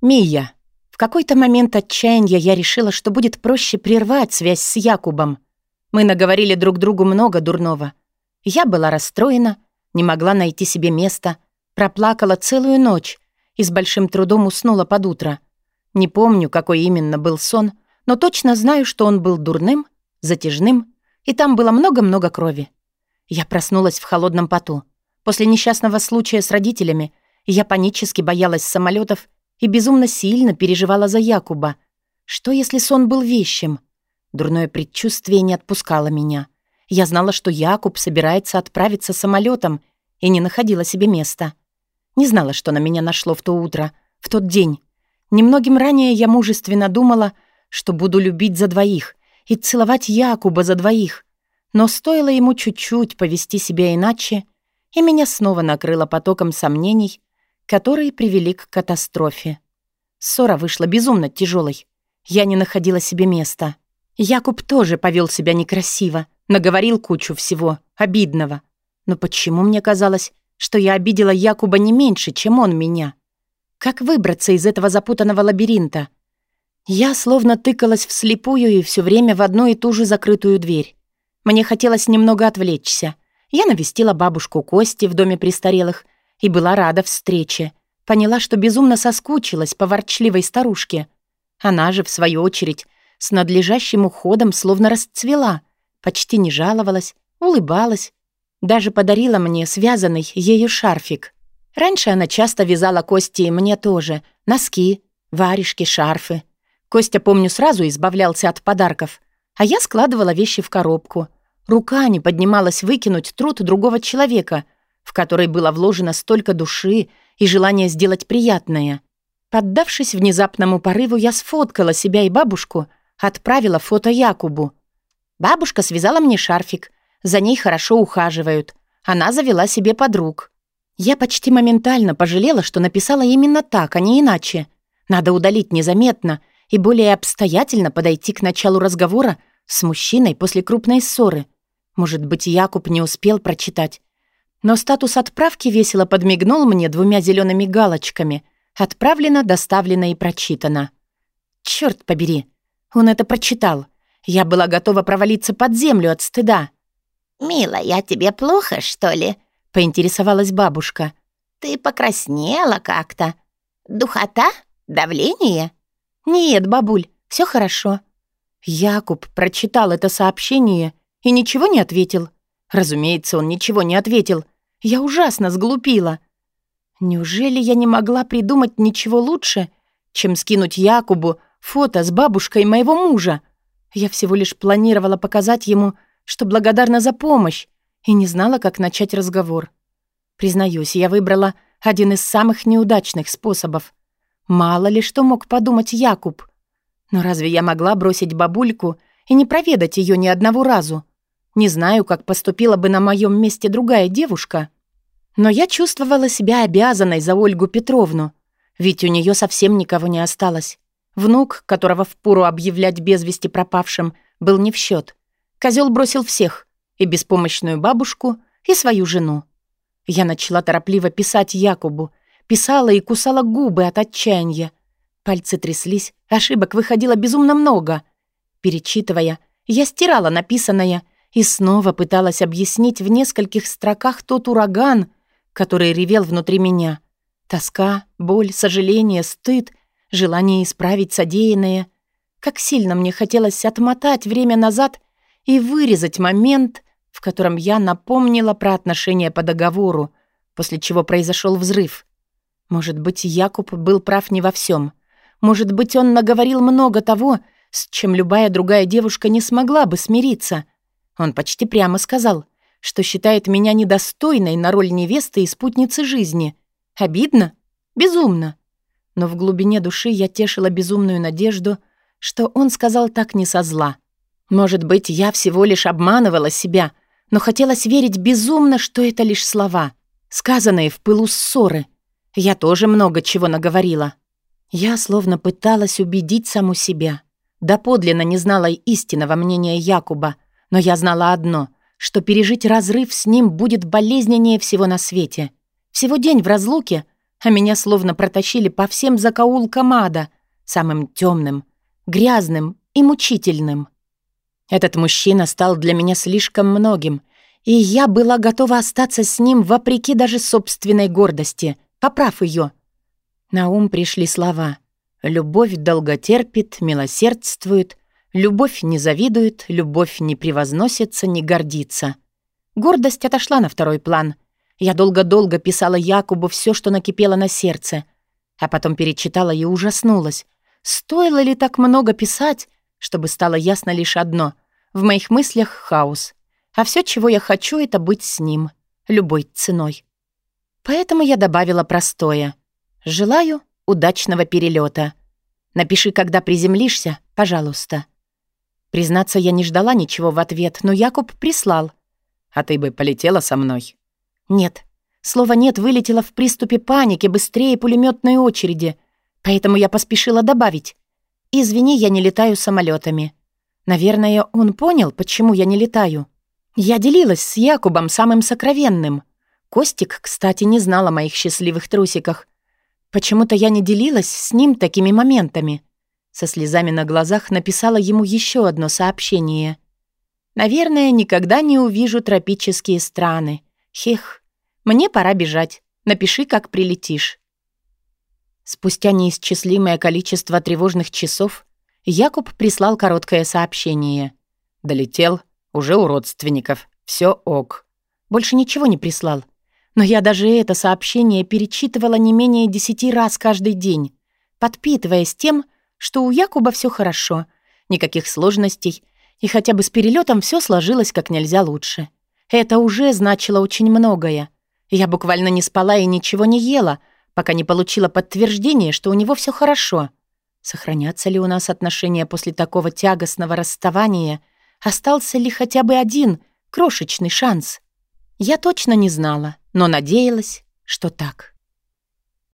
Мия. В какой-то момент отчаяния я решила, что будет проще прервать связь с Якубом. Мы наговорили друг другу много дурного. Я была расстроена, не могла найти себе места, проплакала целую ночь и с большим трудом уснула под утро. Не помню, какой именно был сон, но точно знаю, что он был дурным, затяжным, и там было много-много крови. Я проснулась в холодном поту. После несчастного случая с родителями я панически боялась самолетов и безумно сильно переживала за Якуба. Что, если сон был вещим? Дурное предчувствие не отпускало меня. Я знала, что Якуб собирается отправиться самолетом и не находила себе места. Не знала, что на меня нашло в то утро, в тот день. Немногим ранее я мужественно думала, что буду любить за двоих и целовать Якуба за двоих. Но стоило ему чуть-чуть повести себя иначе, и меня снова накрыло потоком сомнений которые привели к катастрофе. Ссора вышла безумно тяжелой. Я не находила себе места. Якуб тоже повел себя некрасиво, наговорил кучу всего, обидного. Но почему мне казалось, что я обидела Якуба не меньше, чем он меня? Как выбраться из этого запутанного лабиринта? Я словно тыкалась вслепую и все время в одну и ту же закрытую дверь. Мне хотелось немного отвлечься. Я навестила бабушку Кости в доме престарелых — и была рада встрече. Поняла, что безумно соскучилась по ворчливой старушке. Она же, в свою очередь, с надлежащим уходом словно расцвела, почти не жаловалась, улыбалась, даже подарила мне связанный ею шарфик. Раньше она часто вязала Кости и мне тоже. Носки, варежки, шарфы. Костя, помню, сразу избавлялся от подарков, а я складывала вещи в коробку. Рука не поднималась выкинуть труд другого человека — в который было вложено столько души и желания сделать приятное. Поддавшись внезапному порыву, я сфоткала себя и бабушку, отправила фото Якубу. Бабушка связала мне шарфик, за ней хорошо ухаживают. Она завела себе подруг. Я почти моментально пожалела, что написала именно так, а не иначе. Надо удалить незаметно и более обстоятельно подойти к началу разговора с мужчиной после крупной ссоры. Может быть, Якуб не успел прочитать, но статус отправки весело подмигнул мне двумя зелеными галочками. Отправлено, доставлено и прочитано. Черт побери, он это прочитал. Я была готова провалиться под землю от стыда. «Милая, тебе плохо, что ли?» — поинтересовалась бабушка. «Ты покраснела как-то. Духота? Давление?» «Нет, бабуль, все хорошо». Якуб прочитал это сообщение и ничего не ответил. Разумеется, он ничего не ответил. Я ужасно сглупила. Неужели я не могла придумать ничего лучше, чем скинуть Якубу фото с бабушкой моего мужа? Я всего лишь планировала показать ему, что благодарна за помощь, и не знала, как начать разговор. Признаюсь, я выбрала один из самых неудачных способов. Мало ли что мог подумать Якуб. Но разве я могла бросить бабульку и не проведать ее ни одного разу? Не знаю, как поступила бы на моем месте другая девушка, но я чувствовала себя обязанной за Ольгу Петровну, ведь у нее совсем никого не осталось. Внук, которого впору объявлять без вести пропавшим, был не в счет. Козел бросил всех, и беспомощную бабушку, и свою жену. Я начала торопливо писать Якубу, писала и кусала губы от отчаяния. Пальцы тряслись, ошибок выходило безумно много. Перечитывая, я стирала написанное — и снова пыталась объяснить в нескольких строках тот ураган, который ревел внутри меня. Тоска, боль, сожаление, стыд, желание исправить содеянное. Как сильно мне хотелось отмотать время назад и вырезать момент, в котором я напомнила про отношения по договору, после чего произошел взрыв. Может быть, Якуб был прав не во всем. Может быть, он наговорил много того, с чем любая другая девушка не смогла бы смириться — он почти прямо сказал, что считает меня недостойной на роль невесты и спутницы жизни. Обидно? Безумно. Но в глубине души я тешила безумную надежду, что он сказал так не со зла. Может быть, я всего лишь обманывала себя, но хотелось верить безумно, что это лишь слова, сказанные в пылу ссоры. Я тоже много чего наговорила. Я словно пыталась убедить саму себя. Доподлинно не знала истинного мнения Якуба — но я знала одно, что пережить разрыв с ним будет болезненнее всего на свете. Всего день в разлуке, а меня словно протащили по всем закоулкам ада, самым темным, грязным и мучительным. Этот мужчина стал для меня слишком многим, и я была готова остаться с ним вопреки даже собственной гордости, поправ ее. На ум пришли слова «Любовь долготерпит, милосердствует, любовь не завидует, любовь не превозносится, не гордится». Гордость отошла на второй план. Я долго-долго писала Якубу все, что накипело на сердце, а потом перечитала и ужаснулась. Стоило ли так много писать, чтобы стало ясно лишь одно — в моих мыслях хаос. А все, чего я хочу, это быть с ним. Любой ценой. Поэтому я добавила простое. Желаю удачного перелета. Напиши, когда приземлишься, пожалуйста. Признаться, я не ждала ничего в ответ, но Якуб прислал. «А ты бы полетела со мной?» «Нет». Слово «нет» вылетело в приступе паники быстрее пулеметной очереди, поэтому я поспешила добавить. «Извини, я не летаю самолетами. Наверное, он понял, почему я не летаю. Я делилась с Якубом самым сокровенным. Костик, кстати, не знал о моих счастливых трусиках. Почему-то я не делилась с ним такими моментами. Со слезами на глазах написала ему еще одно сообщение. «Наверное, никогда не увижу тропические страны. Хех, мне пора бежать. Напиши, как прилетишь». Спустя неисчислимое количество тревожных часов Якуб прислал короткое сообщение. «Долетел, уже у родственников, все ок». Больше ничего не прислал. Но я даже это сообщение перечитывала не менее десяти раз каждый день, подпитываясь тем, что у Якуба все хорошо, никаких сложностей, и хотя бы с перелетом все сложилось как нельзя лучше. Это уже значило очень многое. Я буквально не спала и ничего не ела, пока не получила подтверждение, что у него все хорошо. Сохранятся ли у нас отношения после такого тягостного расставания? Остался ли хотя бы один крошечный шанс? Я точно не знала, но надеялась, что так.